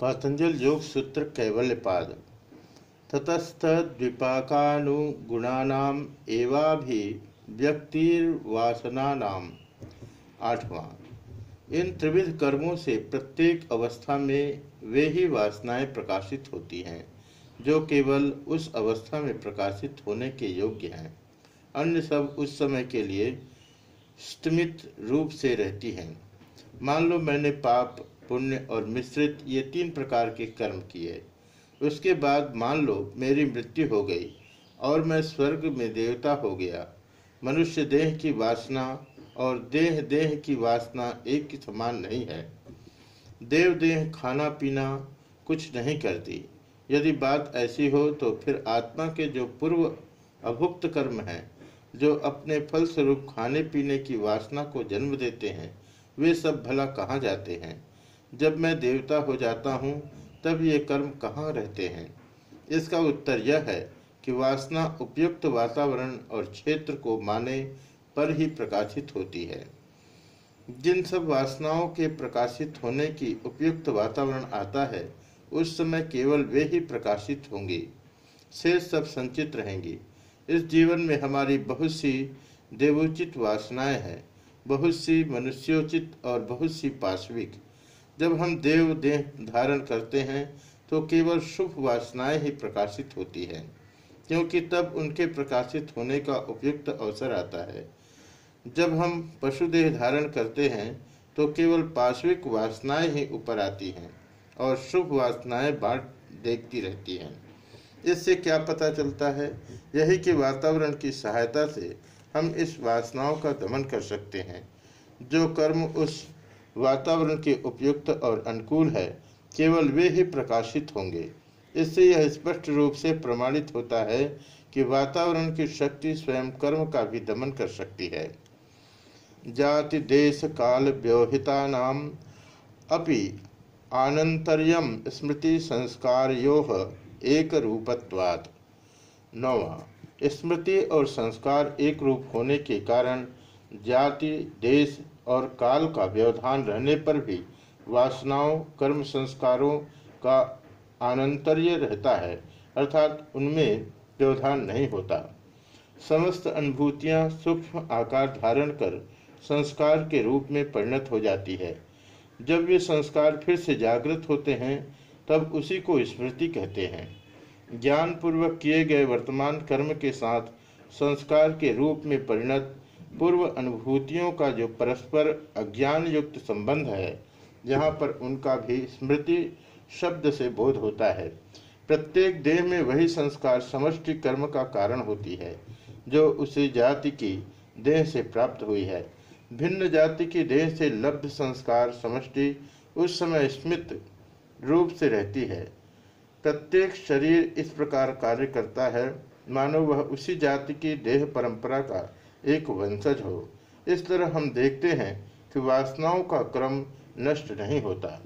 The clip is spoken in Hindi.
पातंजल योग सूत्र कैवल्य पाद ततस्थ द्विपाकानुगुणानाम एवाभिव्यक्तिर्वासनानाम। आठवां। इन त्रिविध कर्मों से प्रत्येक अवस्था में वे ही वासनाएँ प्रकाशित होती हैं, जो केवल उस अवस्था में प्रकाशित होने के योग्य हैं। अन्य सब उस समय के लिए स्तिमित रूप से रहती हैं। मान लो मैंने पाप पुण्य और मिश्रित ये तीन प्रकार के कर्म किए। उसके बाद मान लो मेरी मृत्यु हो गई और मैं स्वर्ग में देवता हो गया। मनुष्य देह की वासना और देह देह की वासना एक की समान नहीं है। देव देह खाना पीना कुछ नहीं करती। यदि बात ऐसी हो तो फिर आत्मा के जो पूर्व अभुक्त कर्म हैं, जो अपने फल स्वरूप खाने पीने की वासना को जन्म देते हैं, वे सब भला कहाँ जाते हैं? जब मैं देवता हो जाता हूँ, तब ये कर्म कहाँ रहते हैं? इसका उत्तर यह है कि वासना उपयुक्त वातावरण और क्षेत्र को माने पर ही प्रकाशित होती है। जिन सब वासनाओं के प्रकाशित होने की उपयुक्त वातावरण आता है, उस समय केवल वे ही प्रकाशित होंगे। शेष सब संचित रहेंगी। इस जीवन में हमारी बहुत सी देवोचित वासनाएँ हैं, बहुत सी मनुष्योचित और बहुत सी पाश्विक। जब हम देव देह धारण करते हैं तो केवल शुभ वासनाएँ ही प्रकाशित होती हैं, क्योंकि तब उनके प्रकाशित होने का उपयुक्त अवसर आता है। जब हम पशु देह धारण करते हैं तो केवल पाश्विक वासनाएँ ही ऊपर आती हैं, और शुभ वासनाएँ बाट देखती रहती हैं। इससे क्या पता चलता है? यही कि वातावरण की सहायता से हम इस वासनाओं का दमन कर सकते हैं, जो कर्म उस वातावरण के उपयुक्त और अनुकूल है, केवल वे ही प्रकाशित होंगे। इससे यह स्पष्ट रूप से प्रमाणित होता है कि वातावरण की शक्ति स्वयं कर्म का भी दमन कर सकती है। जाति, देश, काल व्यवहिता नाम अपि आनंतर्यम स्मृति संस्कारो एक रूपत्वात् नौवा, स्मृति और संस्कार एक रूप होने के कारण जाति, देश और काल का व्यवधान रहने पर भी वासनाओं, कर्म संस्कारों का आनंतर्य रहता है, अर्थात उनमें व्यवधान नहीं होता। समस्त अनुभूतियाँ सूक्ष्म आकार धारण कर संस्कार के रूप में परिणत हो जाती है। जब वे संस्कार फिर से जागृत होते हैं, तब उसी को स्मृति कहते हैं। ज्ञानपूर्वक किए गए वर्तमान कर्म के साथ संस्कार के रूप में परिणत पूर्व अनुभूतियों का जो परस्पर अज्ञान युक्त संबंध है, यहाँ पर उनका भी स्मृति शब्द से बोध होता है। प्रत्येक देह में वही संस्कार समष्टि कर्म का कारण होती है, जो उसी जाति की देह से प्राप्त हुई है। भिन्न जाति की देह से लब्ध संस्कार समष्टि उस समय स्मित रूप से रहती है। प्रत्येक शरीर इस प्रकार कार्य करता है, मानो वह उसी जाति की देह परंपरा का एक वंशज हो। इस तरह हम देखते हैं कि वासनाओं का क्रम नष्ट नहीं होता।